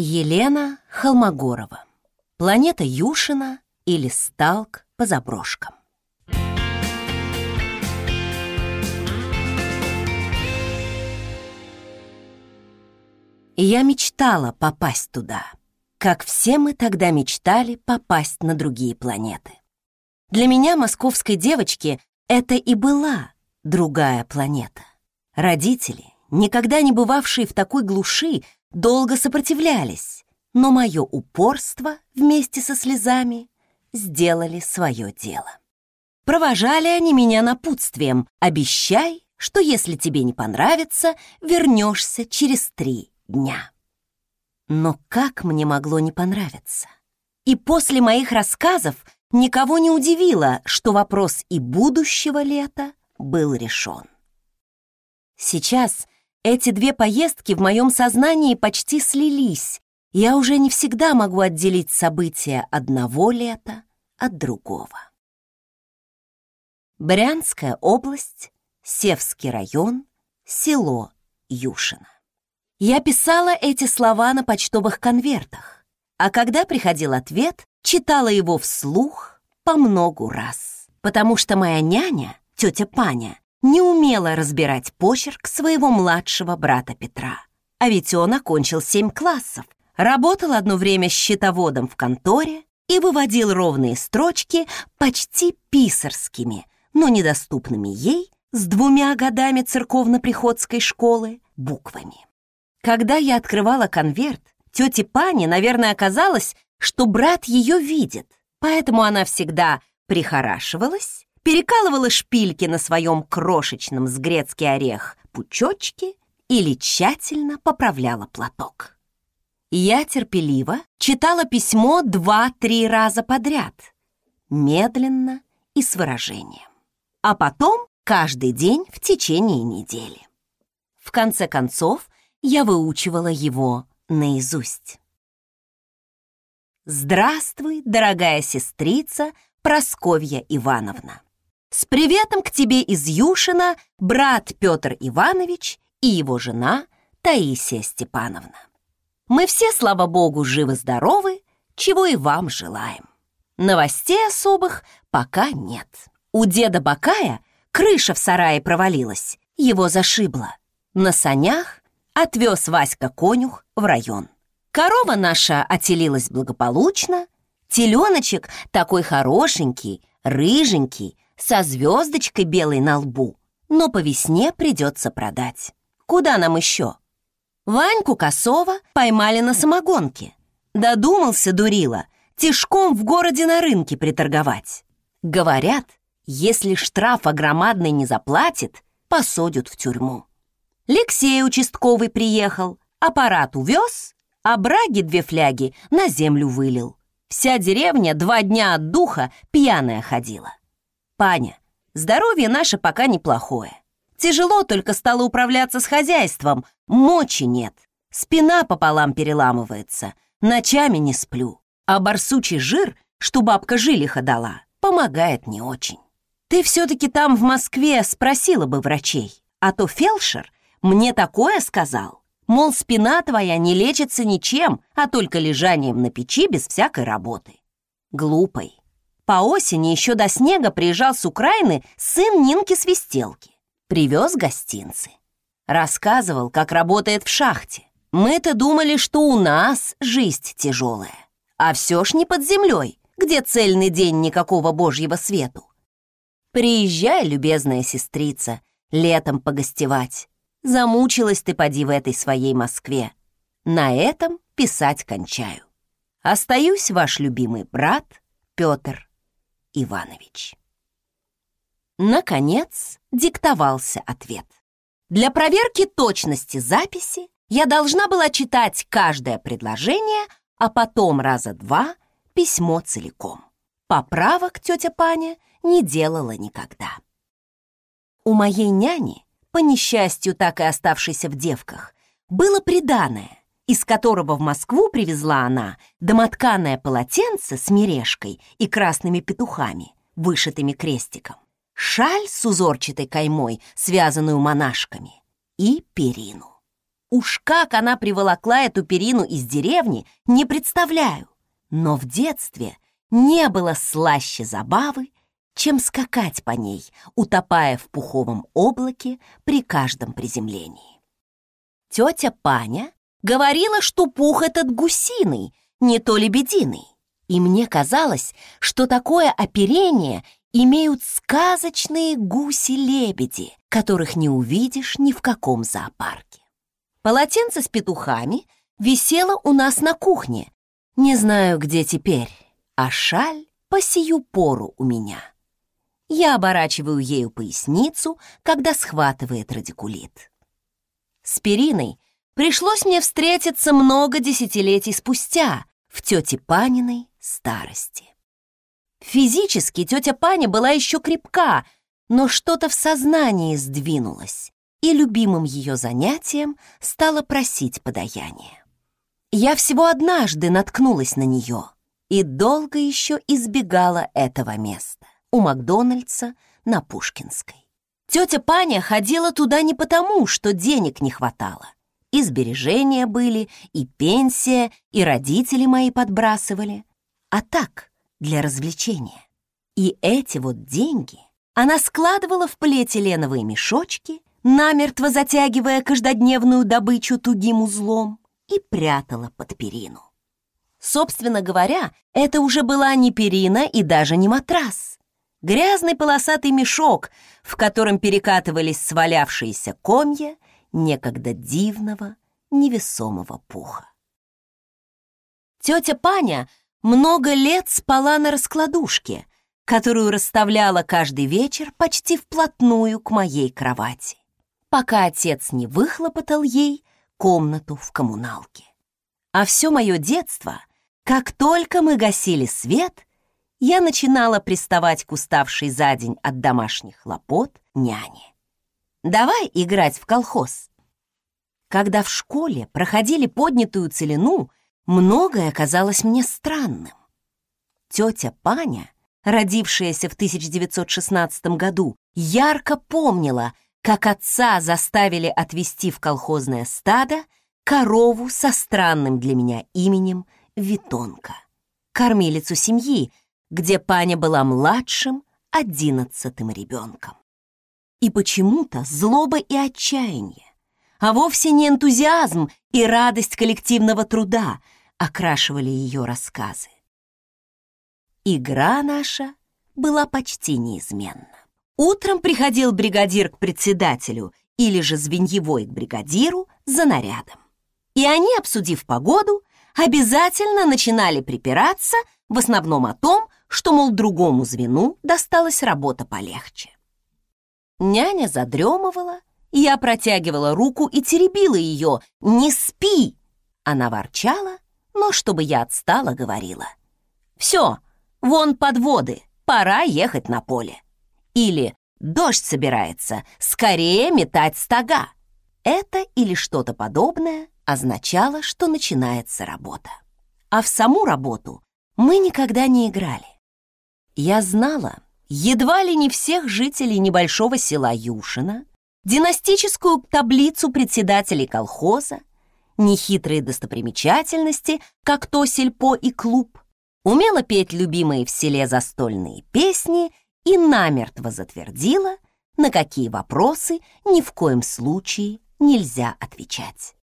Елена Холмогорова. Планета Юшина или Сталк по заброшкам. Я мечтала попасть туда, как все мы тогда мечтали попасть на другие планеты. Для меня, московской девочки, это и была другая планета. Родители, никогда не бывавшие в такой глуши, долго сопротивлялись, но мое упорство вместе со слезами сделали свое дело. Провожали они меня напутствием «Обещай, что если тебе не понравится, вернешься через три дня». Но как мне могло не понравиться? И после моих рассказов никого не удивило, что вопрос и будущего лета был решен. Сейчас эти две поездки в моем сознании почти слились. Я уже не всегда могу отделить события одного лета от другого. Брянская область, Севский район, село Юшино. Я писала эти слова на почтовых конвертах, а когда приходил ответ, читала его вслух по многу раз, потому что моя няня, тетя Паня, не умела разбирать почерк своего младшего брата Петра. А ведь он окончил семь классов, работал одно время счетоводом в конторе и выводил ровные строчки почти писарскими, но недоступными ей с двумя годами церковно-приходской школы буквами. Когда я открывала конверт, тете Пане, наверное, оказалось, что брат ее видит, поэтому она всегда прихорашивалась перекалывала шпильки на своем крошечном с грецкий орех пучочке или тщательно поправляла платок. Я терпеливо читала письмо два-три раза подряд, медленно и с выражением. А потом каждый день в течение недели. В конце концов, я выучивала его наизусть. «Здравствуй, дорогая сестрица Просковья Ивановна!» С приветом к тебе из Юшина брат Петр Иванович и его жена Таисия Степановна. Мы все, слава богу, живы-здоровы, чего и вам желаем. Новостей особых пока нет. У деда Бакая крыша в сарае провалилась, его зашибло. На санях отвез Васька конюх в район. Корова наша отелилась благополучно, теленочек такой хорошенький, рыженький, со звездочкой белой на лбу, но по весне придется продать. Куда нам еще? Ваньку Косова поймали на самогонке. Додумался, дурила, тишком в городе на рынке приторговать. Говорят, если штрафа громадный не заплатит, посадят в тюрьму. Алексей участковый приехал, аппарат увез, а браги две фляги на землю вылил. Вся деревня два дня от духа пьяная ходила. Паня, здоровье наше пока неплохое. Тяжело только стало управляться с хозяйством, мочи нет. Спина пополам переламывается, ночами не сплю. А барсучий жир, что бабка жилиха дала, помогает не очень. Ты все-таки там в Москве спросила бы врачей, а то фельдшер мне такое сказал. Мол, спина твоя не лечится ничем, а только лежанием на печи без всякой работы. Глупой. По осени еще до снега приезжал с Украины сын Нинки Свистелки. Привез гостинцы. Рассказывал, как работает в шахте. Мы-то думали, что у нас жизнь тяжелая. А все ж не под землей, где цельный день никакого божьего свету. Приезжай, любезная сестрица, летом погостевать. Замучилась ты, поди, в этой своей Москве. На этом писать кончаю. Остаюсь ваш любимый брат Петр Иванович. Наконец, диктовался ответ. Для проверки точности записи я должна была читать каждое предложение, а потом раза два письмо целиком. Поправок тетя Паня не делала никогда. У моей няни, по несчастью так и оставшейся в девках, было приданое, из которого в Москву привезла она домотканое полотенце с мережкой и красными петухами, вышитыми крестиком, шаль с узорчатой каймой, связанную монашками, и перину. Уж как она приволокла эту перину из деревни, не представляю. Но в детстве не было слаще забавы, чем скакать по ней, утопая в пуховом облаке при каждом приземлении. Тетя Паня говорила, что пух этот гусиный, не то лебединый. И мне казалось, что такое оперение имеют сказочные гуси-лебеди, которых не увидишь ни в каком зоопарке. Полотенце с петухами висело у нас на кухне. Не знаю, где теперь, а шаль по сию пору у меня. Я оборачиваю ею поясницу, когда схватывает радикулит. С периной пришлось мне встретиться много десятилетий спустя в тете Паниной старости. Физически тетя Паня была еще крепка, но что-то в сознании сдвинулось, и любимым ее занятием стало просить подаяния. Я всего однажды наткнулась на нее и долго еще избегала этого места у Макдональдса на Пушкинской. Тетя Паня ходила туда не потому, что денег не хватало. И сбережения были, и пенсия, и родители мои подбрасывали. А так, для развлечения. И эти вот деньги она складывала в полиэтиленовые мешочки, намертво затягивая каждодневную добычу тугим узлом, и прятала под перину. Собственно говоря, это уже была не перина и даже не матрас. Грязный полосатый мешок, в котором перекатывались свалявшиеся комья некогда дивного, невесомого пуха. Тетя Паня много лет спала на раскладушке, которую расставляла каждый вечер почти вплотную к моей кровати, пока отец не выхлопотал ей комнату в коммуналке. А все мое детство, как только мы гасили свет, я начинала приставать к уставшей за день от домашних хлопот няне. «Давай играть в колхоз». Когда в школе проходили поднятую целину, многое казалось мне странным. Тетя Паня, родившаяся в 1916 году, ярко помнила, как отца заставили отвезти в колхозное стадо корову со странным для меня именем Витонка, кормилицу семьи, где Паня была младшим, одиннадцатым ребенком. И почему-то злоба и отчаяние, а вовсе не энтузиазм и радость коллективного труда окрашивали ее рассказы. Игра наша была почти неизменна. Утром приходил бригадир к председателю или же звеньевой к бригадиру за нарядом. И они, обсудив погоду, обязательно начинали припираться в основном о том, что, мол, другому звену досталась работа полегче. Няня задремывала, я протягивала руку и теребила ее. «Не спи!» Она ворчала, но чтобы я отстала, говорила. «Все, вон подводы, пора ехать на поле». Или «Дождь собирается, скорее метать стога». Это или что-то подобное означало, что начинается работа. А в саму работу мы никогда не играли. Я знала едва ли не всех жителей небольшого села Юшина, династическую таблицу председателей колхоза, нехитрые достопримечательности, как то сельпо и клуб, умела петь любимые в селе застольные песни и намертво затвердила, на какие вопросы ни в коем случае нельзя отвечать.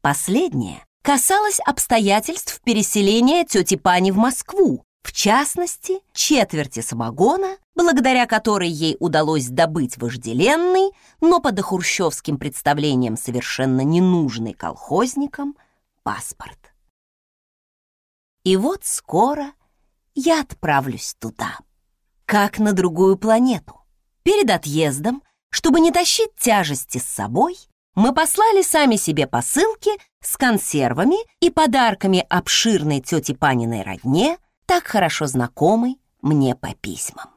Последнее касалось обстоятельств переселения тети Пани в Москву, в частности, четверти самогона, благодаря которой ей удалось добыть вожделенный, но по дохурщевским представлениям совершенно ненужный колхозникам, паспорт. И вот скоро я отправлюсь туда, как на другую планету. Перед отъездом, чтобы не тащить тяжести с собой, мы послали сами себе посылки с консервами и подарками обширной тете Паниной родне, так хорошо знакомый мне по письмам.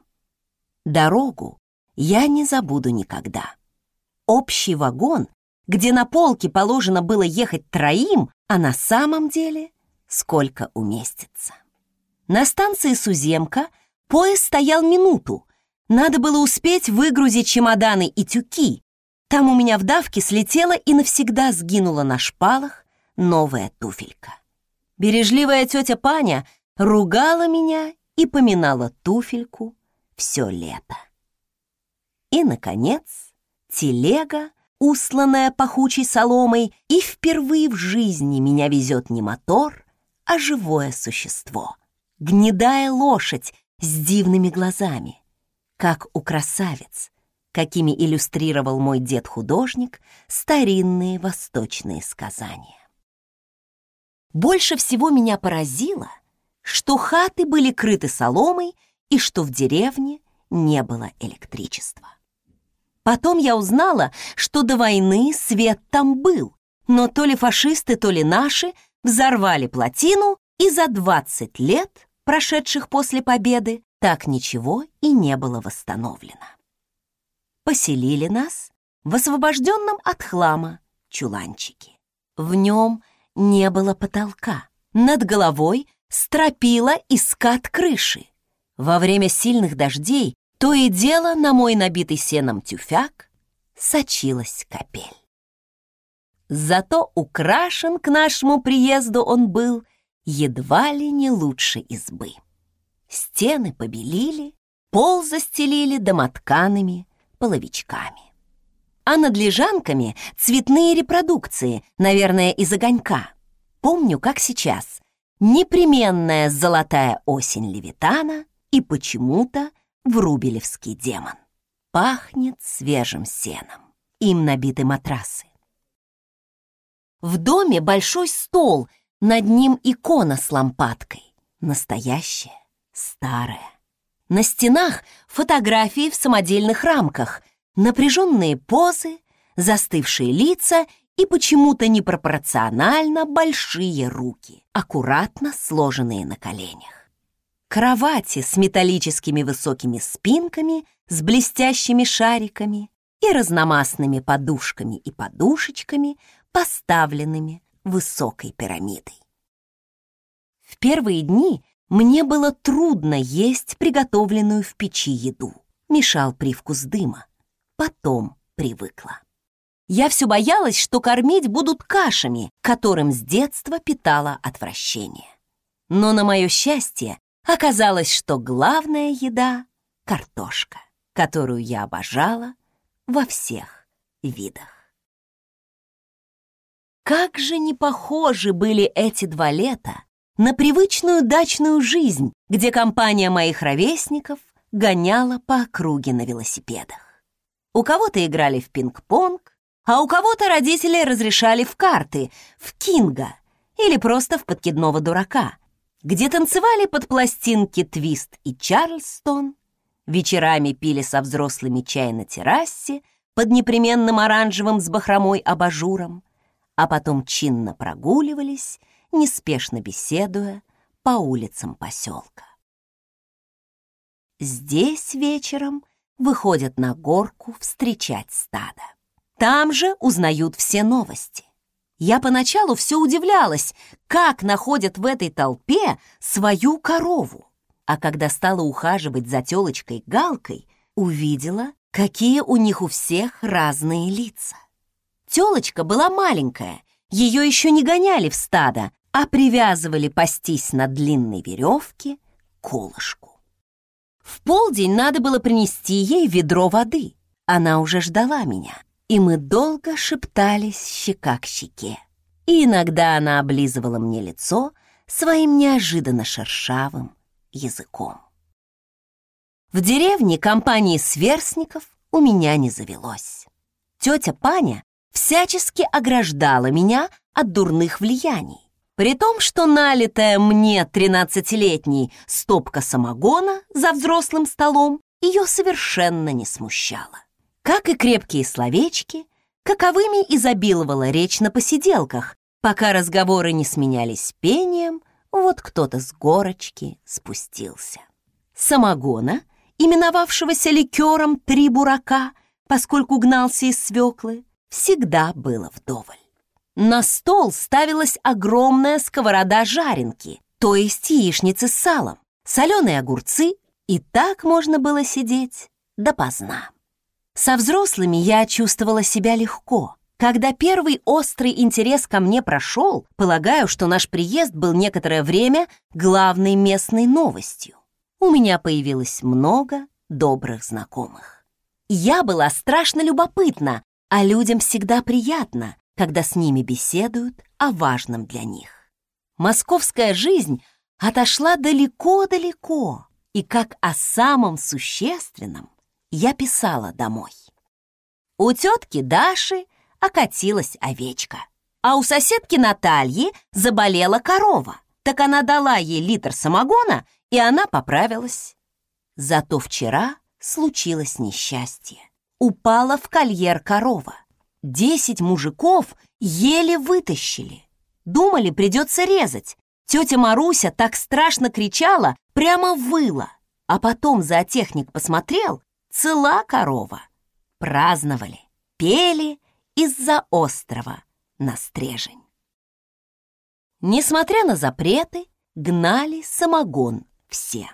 Дорогу я не забуду никогда. Общий вагон, где на полке положено было ехать троим, а на самом деле сколько уместится. На станции Суземка поезд стоял минуту. Надо было успеть выгрузить чемоданы и тюки. там у меня в давке слетела и навсегда сгинула на шпалах новая туфелька. Бережливая тетя Паня ругала меня и поминала туфельку все лето. И, наконец, телега, усланная пахучей соломой, и впервые в жизни меня везет не мотор, а живое существо. Гнедая лошадь с дивными глазами, как у красавиц, какими иллюстрировал мой дед-художник старинные восточные сказания. Больше всего меня поразило, что хаты были крыты соломой и что в деревне не было электричества. Потом я узнала, что до войны свет там был, но то ли фашисты, то ли наши взорвали плотину, и за 20 лет, прошедших после победы, так ничего и не было восстановлено. Поселили нас в освобожденном от хлама чуланчике. В нем не было потолка. Над головой стропила и скат крыши. Во время сильных дождей то и дело на мой набитый сеном тюфяк сочилась капель. Зато украшен к нашему приезду он был едва ли не лучше избы. Стены побелили, пол застелили домоткаными половичками. А над лежанками цветные репродукции, наверное, из огонька. Помню, как сейчас. Непременная золотая осень Левитана и почему-то врубелевский демон. Пахнет свежим сеном. Им набиты матрасы. В доме большой стол, над ним икона с лампадкой. Настоящая, старая. На стенах фотографии в самодельных рамках, напряженные позы, застывшие лица и почему-то непропорционально большие руки, аккуратно сложенные на коленях кровати с металлическими высокими спинками, с блестящими шариками и разномастными подушками и подушечками, поставленными высокой пирамидой. В первые дни мне было трудно есть приготовленную в печи еду. Мешал привкус дыма. Потом привыкла. Я все боялась, что кормить будут кашами, которым с детства питала отвращение. Но на мое счастье Оказалось, что главная еда — картошка, которую я обожала во всех видах. Как же не похожи были эти два лета на привычную дачную жизнь, где компания моих ровесников гоняла по округе на велосипедах. У кого-то играли в пинг-понг, а у кого-то родители разрешали в карты, в кинга или просто в подкидного дурака — где танцевали под пластинки Твист и Чарльстон, вечерами пили со взрослыми чай на террасе под непременным оранжевым с бахромой абажуром, а потом чинно прогуливались, неспешно беседуя по улицам поселка. Здесь вечером выходят на горку встречать стадо. Там же узнают все новости. Я поначалу все удивлялась, как находят в этой толпе свою корову. А когда стала ухаживать за телочкой Галкой, увидела, какие у них у всех разные лица. Телочка была маленькая, ее еще не гоняли в стадо, а привязывали пастись на длинной веревке колышку. В полдень надо было принести ей ведро воды. Она уже ждала меня и мы долго шептались щека к щеке. И иногда она облизывала мне лицо своим неожиданно шершавым языком. В деревне компании сверстников у меня не завелось. Тетя Паня всячески ограждала меня от дурных влияний. При том, что налитая мне тринадцатилетней стопка самогона за взрослым столом ее совершенно не смущала. Как и крепкие словечки, каковыми изобиловала речь на посиделках, пока разговоры не сменялись пением, вот кто-то с горочки спустился. Самогона, именовавшегося ликером «Три бурака», поскольку гнался из свеклы, всегда было вдоволь. На стол ставилась огромная сковорода жаренки, то есть яичницы с салом, соленые огурцы, и так можно было сидеть допоздна. Со взрослыми я чувствовала себя легко. Когда первый острый интерес ко мне прошел, полагаю, что наш приезд был некоторое время главной местной новостью. У меня появилось много добрых знакомых. Я была страшно любопытна, а людям всегда приятно, когда с ними беседуют о важном для них. Московская жизнь отошла далеко-далеко, и как о самом существенном я писала домой. У тетки Даши окатилась овечка, а у соседки Натальи заболела корова. Так она дала ей литр самогона, и она поправилась. Зато вчера случилось несчастье. Упала в кольер корова. Десять мужиков еле вытащили. Думали, придется резать. Тетя Маруся так страшно кричала, прямо выла. А потом зоотехник посмотрел, цела корова. Праздновали, пели из-за острова на стрежень. Несмотря на запреты, гнали самогон все.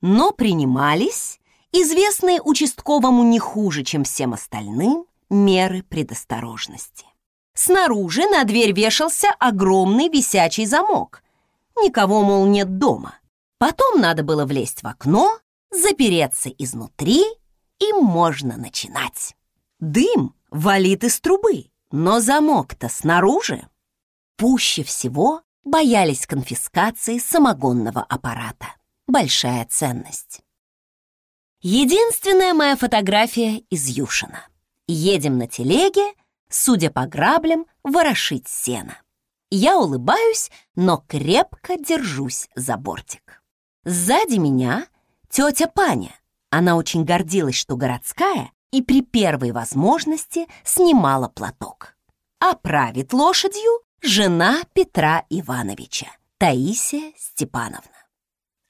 Но принимались известные участковому не хуже, чем всем остальным, меры предосторожности. Снаружи на дверь вешался огромный висячий замок. Никого, мол, нет дома. Потом надо было влезть в окно, запереться изнутри, и можно начинать. Дым валит из трубы, но замок-то снаружи. Пуще всего боялись конфискации самогонного аппарата. Большая ценность. Единственная моя фотография из Юшина. Едем на телеге, судя по граблям, ворошить сено. Я улыбаюсь, но крепко держусь за бортик. Сзади меня тетя Паня. Она очень гордилась, что городская, и при первой возможности снимала платок. А правит лошадью жена Петра Ивановича, Таисия Степановна.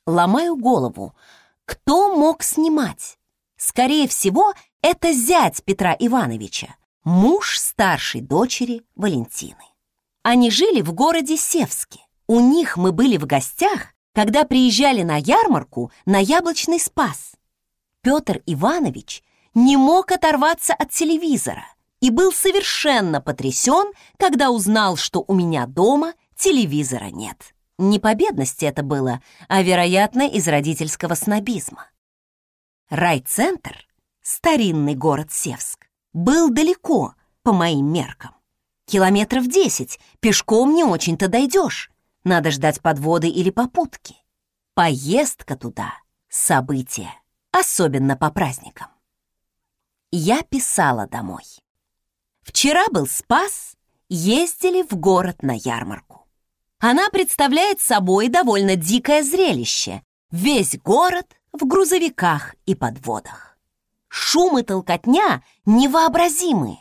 Ломаю голову, кто мог снимать? Скорее всего, это зять Петра Ивановича, муж старшей дочери Валентины. Они жили в городе Севске. У них мы были в гостях, когда приезжали на ярмарку на Яблочный Спас. Петр Иванович не мог оторваться от телевизора и был совершенно потрясен, когда узнал, что у меня дома телевизора нет. Не по бедности это было, а, вероятно, из родительского снобизма. Райцентр, старинный город Севск, был далеко, по моим меркам. Километров десять, пешком не очень-то дойдешь. Надо ждать подводы или попутки. Поездка туда — событие, особенно по праздникам. Я писала домой. Вчера был Спас, ездили в город на ярмарку. Она представляет собой довольно дикое зрелище. Весь город в грузовиках и подводах. Шум и толкотня невообразимые.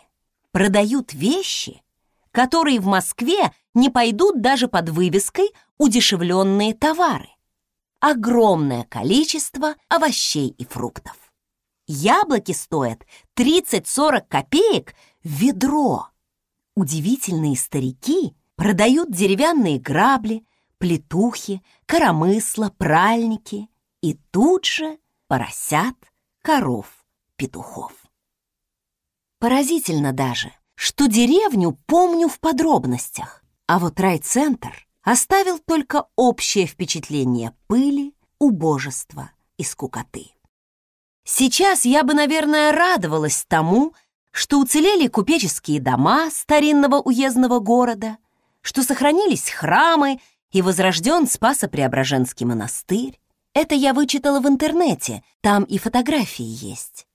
Продают вещи, которые в Москве не пойдут даже под вывеской «удешевленные товары». Огромное количество овощей и фруктов. Яблоки стоят 30-40 копеек ведро. Удивительные старики – продают деревянные грабли, плетухи, коромысла, пральники и тут же поросят, коров, петухов. Поразительно даже, что деревню помню в подробностях, а вот райцентр оставил только общее впечатление пыли, убожества и скукоты. Сейчас я бы, наверное, радовалась тому, что уцелели купеческие дома старинного уездного города, что сохранились храмы и возрожден Спасо-Преображенский монастырь. Это я вычитала в интернете, там и фотографии есть.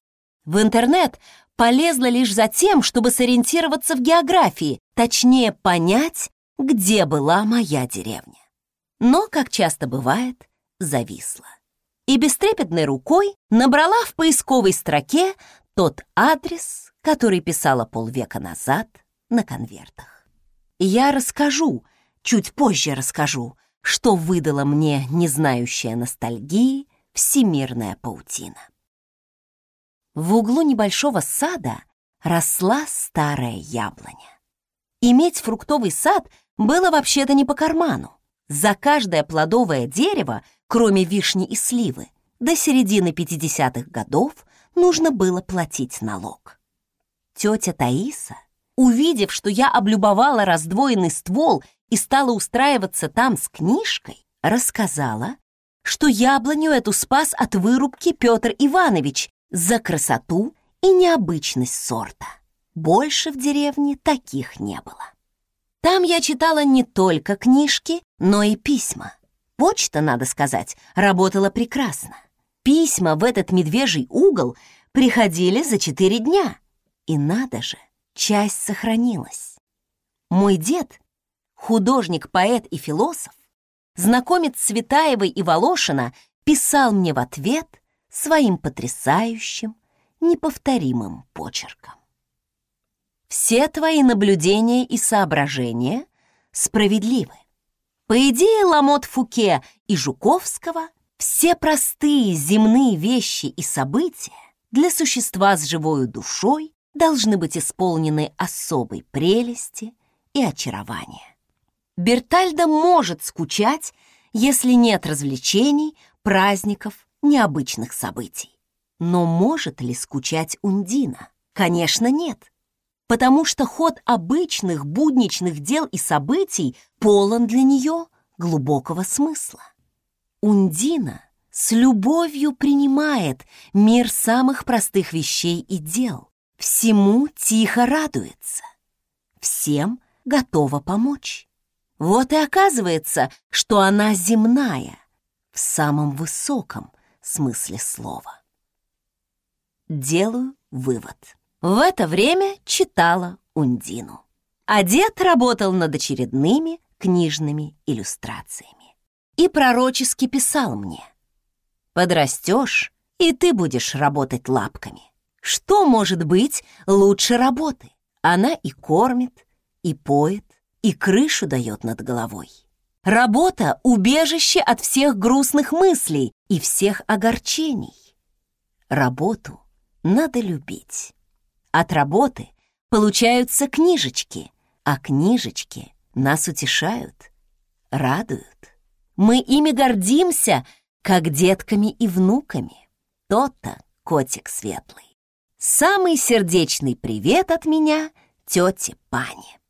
В интернет полезла лишь за тем, чтобы сориентироваться в географии, точнее понять, где была моя деревня. Но, как часто бывает, зависла. И бестрепетной рукой набрала в поисковой строке тот адрес, который писала полвека назад на конвертах. Я расскажу, чуть позже расскажу, что выдала мне незнающая ностальгии всемирная паутина. В углу небольшого сада росла старая яблоня. Иметь фруктовый сад было вообще-то не по карману. За каждое плодовое дерево, кроме вишни и сливы, до середины 50-х годов нужно было платить налог. Тетя Таиса, увидев, что я облюбовала раздвоенный ствол и стала устраиваться там с книжкой, рассказала, что яблоню эту спас от вырубки Петр Иванович за красоту и необычность сорта. Больше в деревне таких не было. Там я читала не только книжки, но и письма. Почта, надо сказать, работала прекрасно. Письма в этот медвежий угол приходили за четыре дня. И надо же, часть сохранилась. Мой дед, художник, поэт и философ, знакомец Цветаевой и Волошина, писал мне в ответ своим потрясающим, неповторимым почерком. Все твои наблюдения и соображения справедливы. По идее Ламот Фуке и Жуковского, все простые земные вещи и события для существа с живой душой должны быть исполнены особой прелести и очарования. Бертальда может скучать, если нет развлечений, праздников, необычных событий. Но может ли скучать Ундина? Конечно, нет. Потому что ход обычных будничных дел и событий полон для нее глубокого смысла. Ундина с любовью принимает мир самых простых вещей и дел, всему тихо радуется, всем готова помочь. Вот и оказывается, что она земная, в самом высоком смысле слова. Делаю вывод. В это время читала Ундину. А дед работал над очередными книжными иллюстрациями. И пророчески писал мне. «Подрастешь, и ты будешь работать лапками. Что может быть лучше работы? Она и кормит, и поет, и крышу дает над головой. Работа — убежище от всех грустных мыслей и всех огорчений. Работу надо любить. От работы получаются книжечки, а книжечки нас утешают, радуют. Мы ими гордимся, как детками и внуками. То-то котик светлый. Самый сердечный привет от меня тете Пане.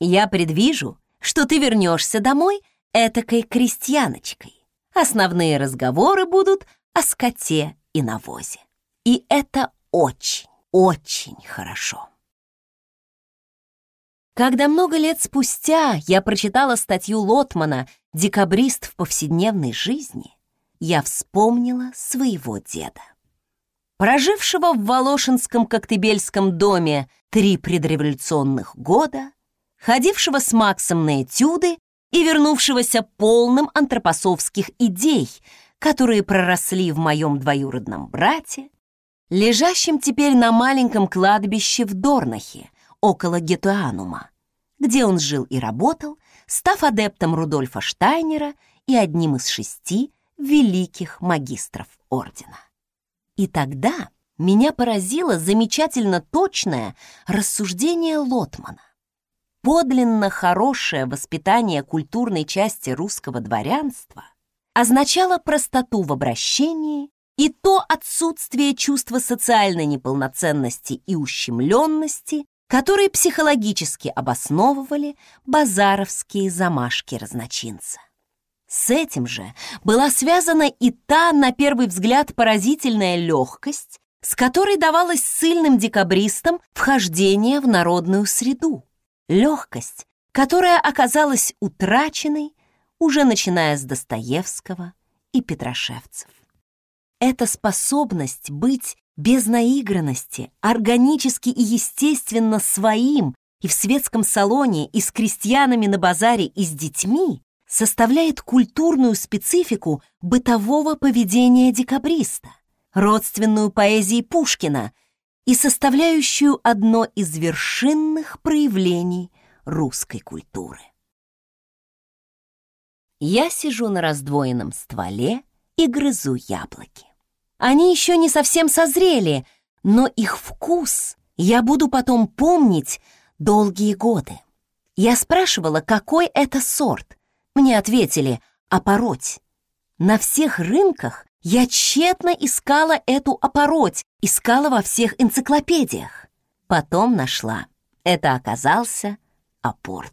Я предвижу, что ты вернешься домой этакой крестьяночкой. Основные разговоры будут о скоте и навозе. И это очень, очень хорошо. Когда много лет спустя я прочитала статью Лотмана «Декабрист в повседневной жизни», я вспомнила своего деда. Прожившего в Волошинском Коктебельском доме три предреволюционных года, ходившего с Максом на этюды и вернувшегося полным антропосовских идей, которые проросли в моем двоюродном брате, лежащем теперь на маленьком кладбище в Дорнахе, около Гетуанума, где он жил и работал, став адептом Рудольфа Штайнера и одним из шести великих магистров ордена. И тогда меня поразило замечательно точное рассуждение Лотмана подлинно хорошее воспитание культурной части русского дворянства означало простоту в обращении и то отсутствие чувства социальной неполноценности и ущемленности, которые психологически обосновывали базаровские замашки разночинца. С этим же была связана и та, на первый взгляд, поразительная легкость, с которой давалось сильным декабристам вхождение в народную среду легкость, которая оказалась утраченной уже начиная с Достоевского и Петрошевцев. Эта способность быть без наигранности, органически и естественно своим и в светском салоне, и с крестьянами на базаре, и с детьми составляет культурную специфику бытового поведения декабриста, родственную поэзии Пушкина — и составляющую одно из вершинных проявлений русской культуры. Я сижу на раздвоенном стволе и грызу яблоки. Они еще не совсем созрели, но их вкус я буду потом помнить долгие годы. Я спрашивала, какой это сорт. Мне ответили «опороть». На всех рынках Я тщетно искала эту опороть, искала во всех энциклопедиях. Потом нашла. Это оказался апорт.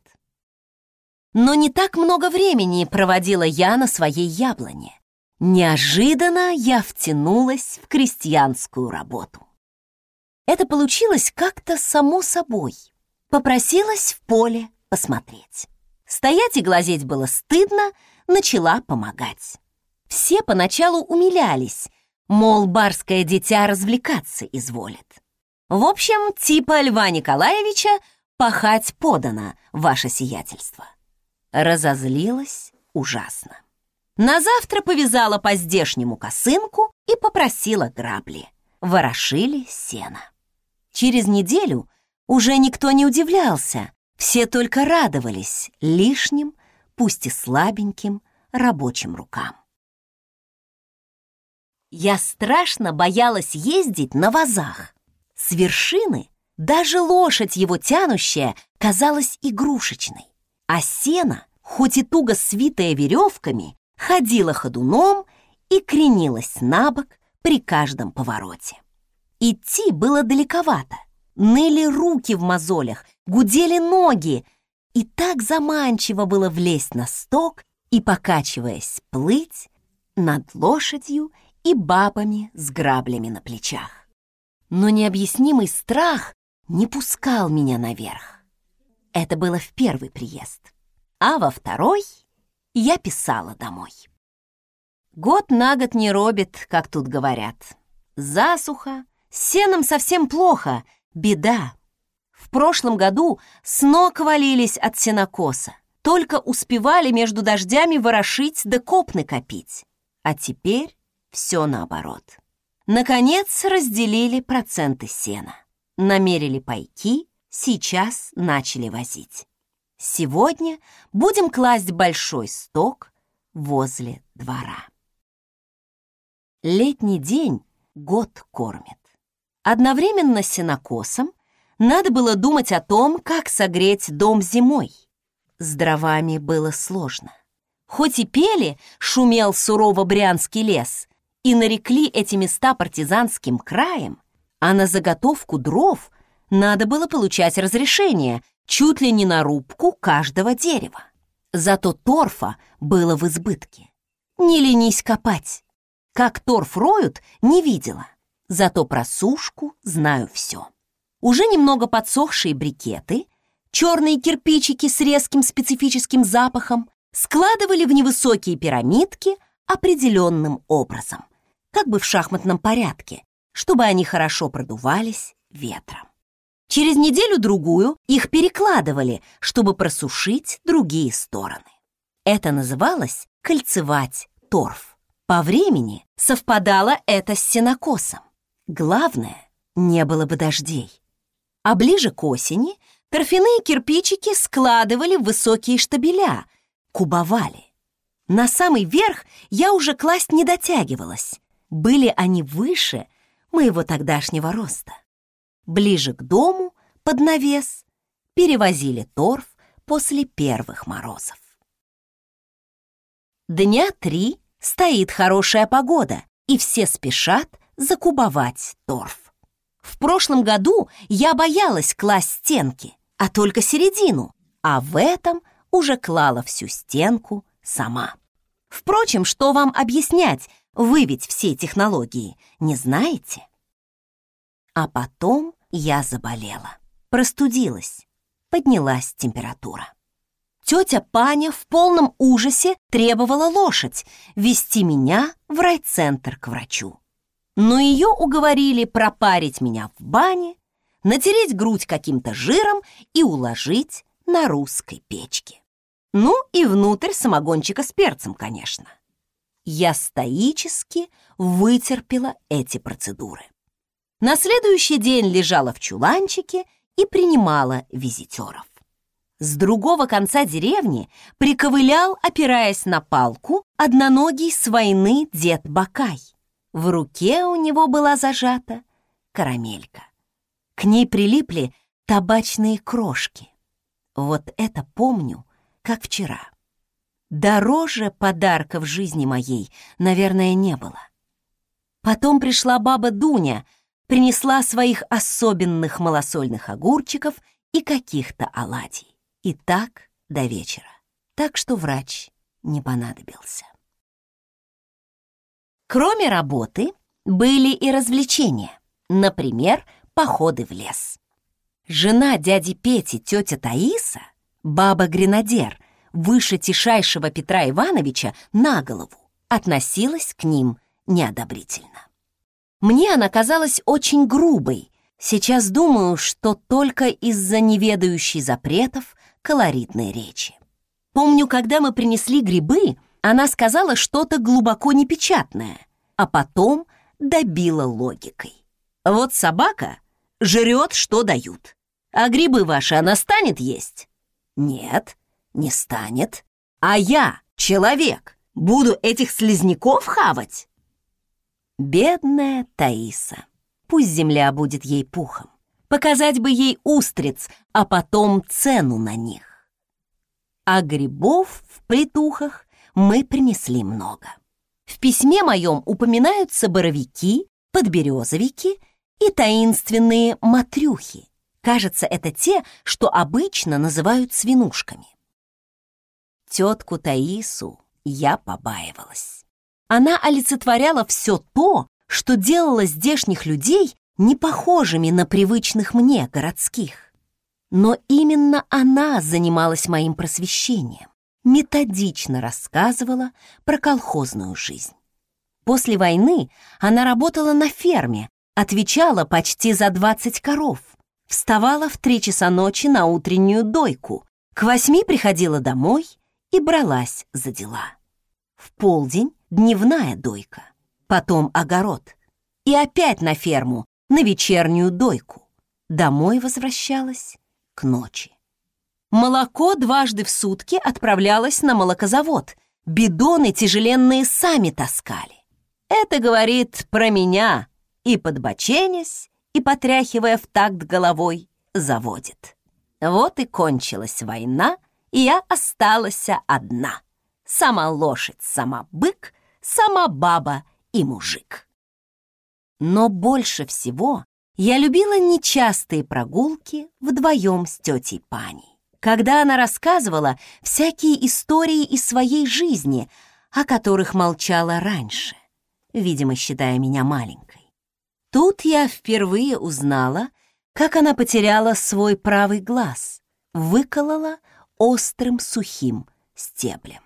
Но не так много времени проводила я на своей яблоне. Неожиданно я втянулась в крестьянскую работу. Это получилось как-то само собой. Попросилась в поле посмотреть. Стоять и глазеть было стыдно, начала помогать. Все поначалу умилялись, мол, барское дитя развлекаться изволит. В общем, типа Льва Николаевича пахать подано, ваше сиятельство. Разозлилась ужасно. На завтра повязала по-здешнему косынку и попросила грабли. Ворошили сено. Через неделю уже никто не удивлялся, все только радовались лишним, пусть и слабеньким, рабочим рукам. Я страшно боялась ездить на вазах. С вершины даже лошадь его тянущая казалась игрушечной, а сено, хоть и туго свитое веревками, ходило ходуном и кренилось на бок при каждом повороте. Идти было далековато, ныли руки в мозолях, гудели ноги, и так заманчиво было влезть на сток и, покачиваясь, плыть над лошадью и бабами с граблями на плечах. Но необъяснимый страх не пускал меня наверх. Это было в первый приезд. А во второй я писала домой. Год на год не робит, как тут говорят. Засуха, сеном совсем плохо, беда. В прошлом году с ног валились от сенокоса. Только успевали между дождями ворошить да копны копить. А теперь все наоборот. Наконец разделили проценты сена. Намерили пайки, сейчас начали возить. Сегодня будем класть большой сток возле двора. Летний день год кормит. Одновременно с сенокосом надо было думать о том, как согреть дом зимой. С дровами было сложно. Хоть и пели, шумел сурово Брянский лес, и нарекли эти места партизанским краем, а на заготовку дров надо было получать разрешение чуть ли не на рубку каждого дерева. Зато торфа было в избытке. Не ленись копать. Как торф роют, не видела. Зато про сушку знаю все. Уже немного подсохшие брикеты, черные кирпичики с резким специфическим запахом складывали в невысокие пирамидки определенным образом, как бы в шахматном порядке, чтобы они хорошо продувались ветром. Через неделю-другую их перекладывали, чтобы просушить другие стороны. Это называлось кольцевать торф. По времени совпадало это с сенокосом. Главное, не было бы дождей. А ближе к осени торфяные кирпичики складывали в высокие штабеля, кубовали. На самый верх я уже класть не дотягивалась. Были они выше моего тогдашнего роста. Ближе к дому, под навес, перевозили торф после первых морозов. Дня три стоит хорошая погода, и все спешат закубовать торф. В прошлом году я боялась класть стенки, а только середину, а в этом уже клала всю стенку сама. Впрочем, что вам объяснять, вы ведь все технологии не знаете. А потом я заболела, простудилась, поднялась температура. Тетя Паня в полном ужасе требовала лошадь вести меня в райцентр к врачу. Но ее уговорили пропарить меня в бане, натереть грудь каким-то жиром и уложить на русской печке. Ну и внутрь самогончика с перцем, конечно. Я стоически вытерпела эти процедуры. На следующий день лежала в чуланчике и принимала визитеров. С другого конца деревни приковылял, опираясь на палку, одноногий с войны дед Бакай. В руке у него была зажата карамелька. К ней прилипли табачные крошки. Вот это помню, как вчера. Дороже подарка в жизни моей, наверное, не было. Потом пришла баба Дуня, принесла своих особенных малосольных огурчиков и каких-то оладий. И так до вечера. Так что врач не понадобился. Кроме работы, были и развлечения. Например, походы в лес. Жена дяди Пети, тетя Таиса, баба-гренадер, выше тишайшего Петра Ивановича на голову, относилась к ним неодобрительно. Мне она казалась очень грубой. Сейчас думаю, что только из-за неведающей запретов колоритной речи. Помню, когда мы принесли грибы, она сказала что-то глубоко непечатное, а потом добила логикой. Вот собака жрет, что дают. А грибы ваши она станет есть? Нет, не станет. А я, человек, буду этих слизняков хавать? Бедная Таиса. Пусть земля будет ей пухом. Показать бы ей устриц, а потом цену на них. А грибов в притухах мы принесли много. В письме моем упоминаются боровики, подберезовики и таинственные матрюхи. Кажется, это те, что обычно называют свинушками. Тетку Таису я побаивалась. Она олицетворяла все то, что делало здешних людей непохожими на привычных мне городских. Но именно она занималась моим просвещением, методично рассказывала про колхозную жизнь. После войны она работала на ферме, отвечала почти за 20 коров, вставала в три часа ночи на утреннюю дойку, к восьми приходила домой и бралась за дела. В полдень дневная дойка, потом огород и опять на ферму на вечернюю дойку. Домой возвращалась к ночи. Молоко дважды в сутки отправлялось на молокозавод, бидоны тяжеленные сами таскали. Это говорит про меня и подбоченясь, и, потряхивая в такт головой, заводит. Вот и кончилась война, и я осталась одна. Сама лошадь, сама бык, сама баба и мужик. Но больше всего я любила нечастые прогулки вдвоем с тетей Паней, когда она рассказывала всякие истории из своей жизни, о которых молчала раньше, видимо, считая меня маленькой. Тут я впервые узнала, как она потеряла свой правый глаз, выколола острым сухим стеблем.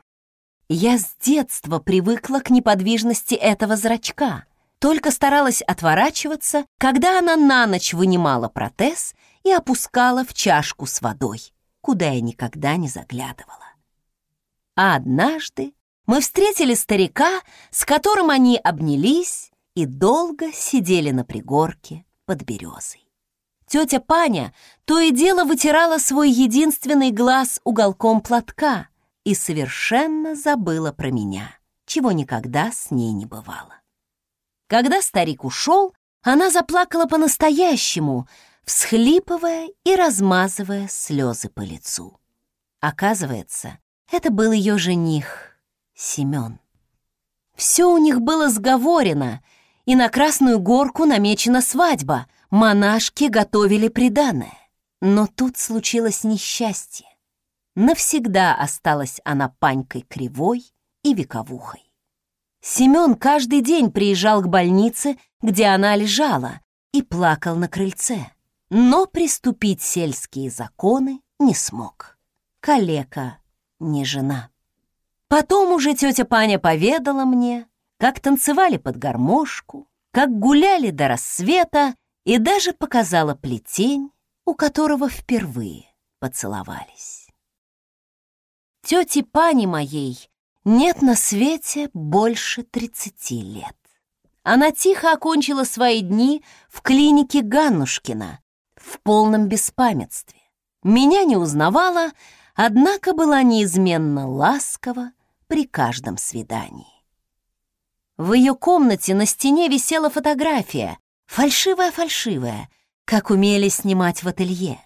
Я с детства привыкла к неподвижности этого зрачка, только старалась отворачиваться, когда она на ночь вынимала протез и опускала в чашку с водой, куда я никогда не заглядывала. А однажды мы встретили старика, с которым они обнялись и долго сидели на пригорке под березой. Тетя Паня то и дело вытирала свой единственный глаз уголком платка и совершенно забыла про меня, чего никогда с ней не бывало. Когда старик ушел, она заплакала по-настоящему, всхлипывая и размазывая слезы по лицу. Оказывается, это был ее жених, Семен. Все у них было сговорено — и на Красную Горку намечена свадьба. Монашки готовили приданое. Но тут случилось несчастье. Навсегда осталась она панькой кривой и вековухой. Семен каждый день приезжал к больнице, где она лежала, и плакал на крыльце. Но приступить сельские законы не смог. Калека не жена. Потом уже тетя Паня поведала мне, как танцевали под гармошку, как гуляли до рассвета и даже показала плетень, у которого впервые поцеловались. Тети Пани моей нет на свете больше тридцати лет. Она тихо окончила свои дни в клинике Ганнушкина в полном беспамятстве. Меня не узнавала, однако была неизменно ласкова при каждом свидании. В ее комнате на стене висела фотография, фальшивая-фальшивая, как умели снимать в ателье.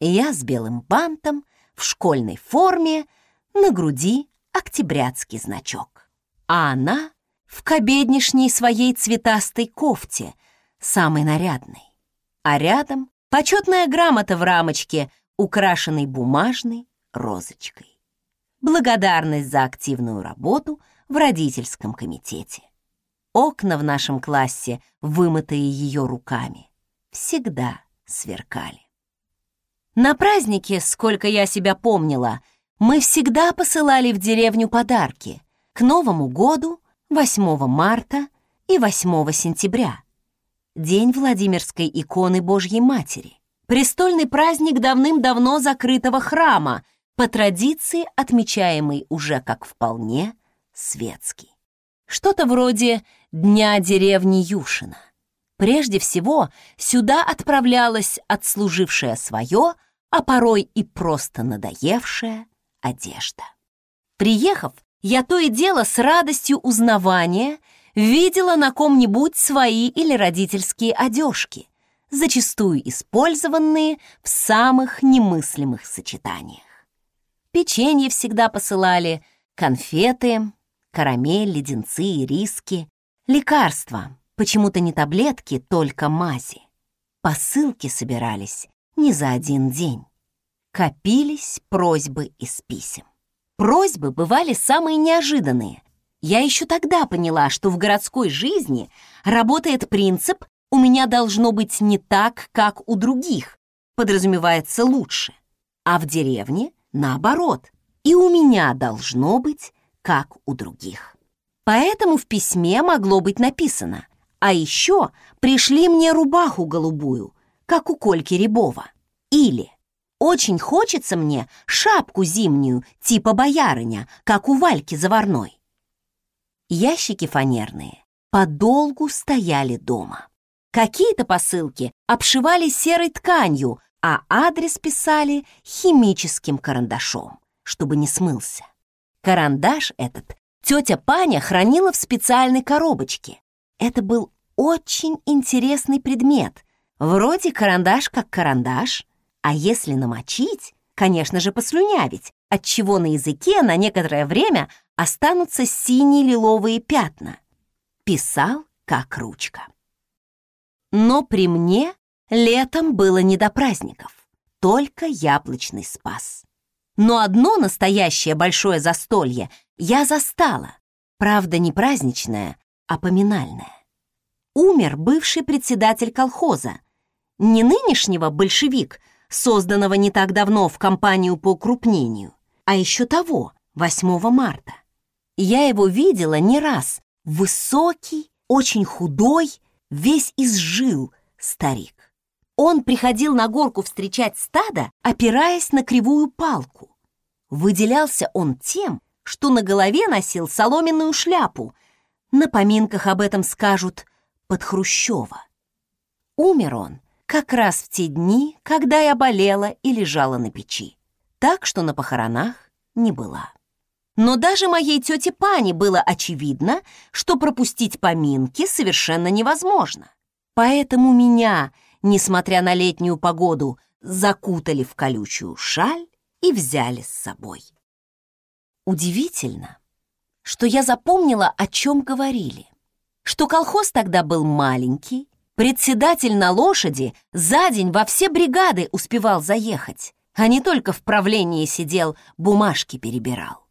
Я с белым бантом, в школьной форме, на груди октябрятский значок. А она в кобеднишней своей цветастой кофте, самой нарядной. А рядом почетная грамота в рамочке, украшенной бумажной розочкой. Благодарность за активную работу в родительском комитете. Окна в нашем классе, вымытые ее руками, всегда сверкали. На празднике, сколько я себя помнила, мы всегда посылали в деревню подарки к Новому году, 8 марта и 8 сентября. День Владимирской иконы Божьей Матери. Престольный праздник давным-давно закрытого храма, по традиции отмечаемый уже как вполне светский. Что-то вроде Дня деревни Юшина. Прежде всего, сюда отправлялась отслужившая свое, а порой и просто надоевшая одежда. Приехав, я то и дело с радостью узнавания видела на ком-нибудь свои или родительские одежки, зачастую использованные в самых немыслимых сочетаниях. Печенье всегда посылали, конфеты, карамель, леденцы и риски, лекарства, почему-то не таблетки, только мази. Посылки собирались не за один день. Копились просьбы из писем. Просьбы бывали самые неожиданные. Я еще тогда поняла, что в городской жизни работает принцип «у меня должно быть не так, как у других», подразумевается лучше. А в деревне наоборот. И у меня должно быть, как у других. Поэтому в письме могло быть написано «А еще пришли мне рубаху голубую, как у Кольки Рябова». Или «Очень хочется мне шапку зимнюю, типа боярыня, как у Вальки Заварной». Ящики фанерные подолгу стояли дома. Какие-то посылки обшивали серой тканью, а адрес писали химическим карандашом, чтобы не смылся. Карандаш этот тетя Паня хранила в специальной коробочке. Это был очень интересный предмет. Вроде карандаш как карандаш, а если намочить, конечно же, послюнявить, отчего на языке на некоторое время останутся синие лиловые пятна. Писал как ручка. Но при мне Летом было не до праздников, только яблочный спас. Но одно настоящее большое застолье я застала, правда не праздничное, а поминальное. Умер бывший председатель колхоза, не нынешнего большевик, созданного не так давно в компанию по укрупнению, а еще того, 8 марта. Я его видела не раз, высокий, очень худой, весь изжил старик. Он приходил на горку встречать стадо, опираясь на кривую палку. Выделялся он тем, что на голове носил соломенную шляпу. На поминках об этом скажут под Хрущева. Умер он как раз в те дни, когда я болела и лежала на печи, так что на похоронах не была. Но даже моей тете Пане было очевидно, что пропустить поминки совершенно невозможно. Поэтому меня несмотря на летнюю погоду, закутали в колючую шаль и взяли с собой. Удивительно, что я запомнила, о чем говорили. Что колхоз тогда был маленький, председатель на лошади за день во все бригады успевал заехать, а не только в правлении сидел, бумажки перебирал.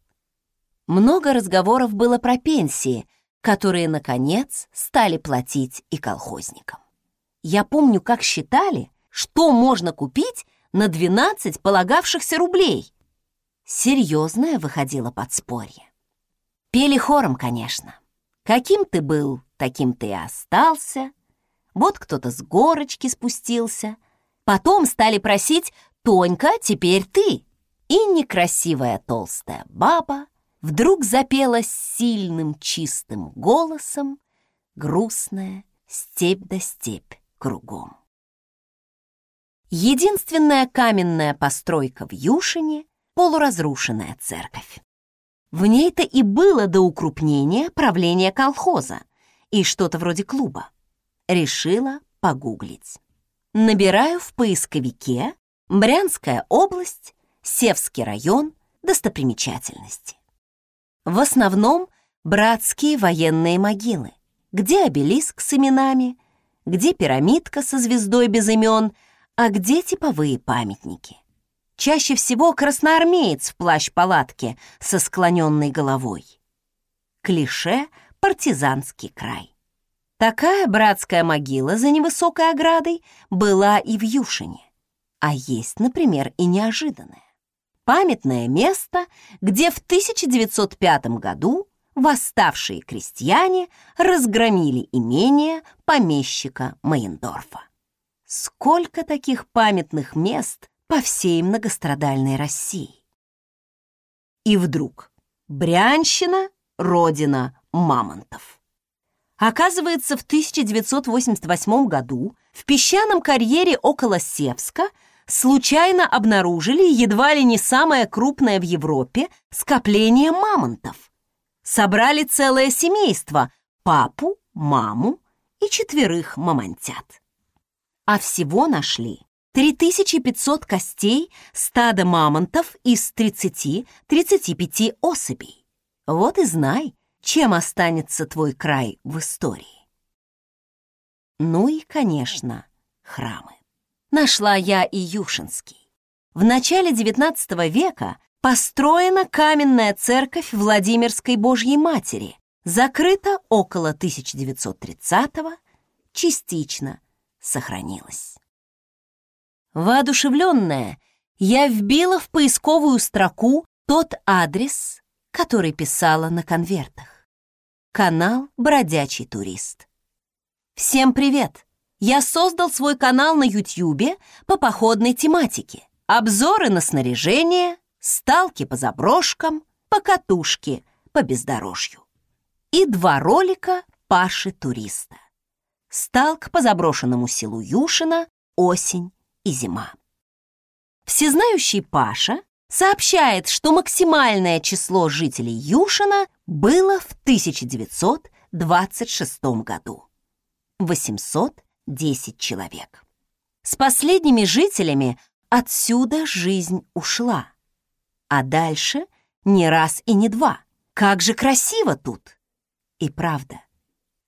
Много разговоров было про пенсии, которые, наконец, стали платить и колхозникам. Я помню, как считали, что можно купить на 12 полагавшихся рублей. Серьезное выходило подспорье. Пели хором, конечно. Каким ты был, таким ты и остался. Вот кто-то с горочки спустился. Потом стали просить «Тонька, теперь ты». И некрасивая толстая баба вдруг запела сильным чистым голосом грустная степь да степь кругом. Единственная каменная постройка в Юшине — полуразрушенная церковь. В ней-то и было до укрупнения правления колхоза и что-то вроде клуба. Решила погуглить. Набираю в поисковике Брянская область, Севский район, достопримечательности. В основном братские военные могилы, где обелиск с именами, где пирамидка со звездой без имен, а где типовые памятники. Чаще всего красноармеец в плащ-палатке со склоненной головой. Клише «партизанский край». Такая братская могила за невысокой оградой была и в Юшине. А есть, например, и неожиданное. Памятное место, где в 1905 году восставшие крестьяне разгромили имение помещика Мейндорфа. Сколько таких памятных мест по всей многострадальной России. И вдруг Брянщина — родина мамонтов. Оказывается, в 1988 году в песчаном карьере около Севска случайно обнаружили едва ли не самое крупное в Европе скопление мамонтов. Собрали целое семейство — папу, маму и четверых мамонтят. А всего нашли 3500 костей стада мамонтов из 30-35 особей. Вот и знай, чем останется твой край в истории. Ну и, конечно, храмы. Нашла я и Юшинский. В начале XIX века построена каменная церковь Владимирской Божьей Матери, закрыта около 1930-го, частично сохранилась. Воодушевленная, я вбила в поисковую строку тот адрес, который писала на конвертах. Канал «Бродячий турист». Всем привет! Я создал свой канал на Ютьюбе по походной тематике. Обзоры на снаряжение, сталки по заброшкам, покатушки по бездорожью. И два ролика Паши Туриста. Сталк по заброшенному селу Юшина, осень и зима. Всезнающий Паша сообщает, что максимальное число жителей Юшина было в 1926 году. 810 человек. С последними жителями отсюда жизнь ушла. А дальше не раз и не два. Как же красиво тут! И правда,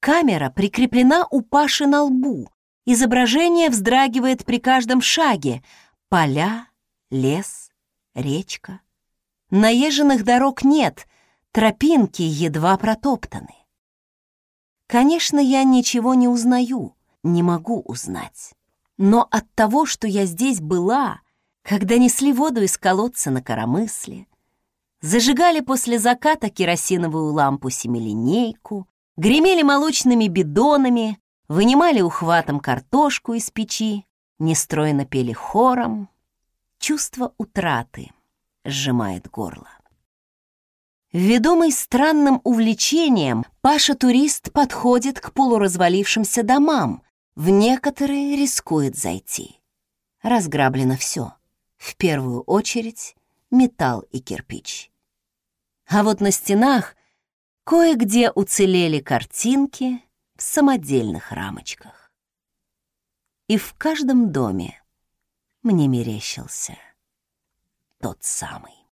камера прикреплена у Паши на лбу. Изображение вздрагивает при каждом шаге. Поля, лес, речка. Наезженных дорог нет, тропинки едва протоптаны. Конечно, я ничего не узнаю, не могу узнать. Но от того, что я здесь была, когда несли воду из колодца на коромысле, зажигали после заката керосиновую лампу-семилинейку, гремели молочными бидонами, вынимали ухватом картошку из печи, нестройно пели хором, Чувство утраты сжимает горло. Ведомый странным увлечением, Паша-турист подходит к полуразвалившимся домам, в некоторые рискует зайти. Разграблено все. В первую очередь металл и кирпич. А вот на стенах кое-где уцелели картинки в самодельных рамочках. И в каждом доме мне мерещился тот самый.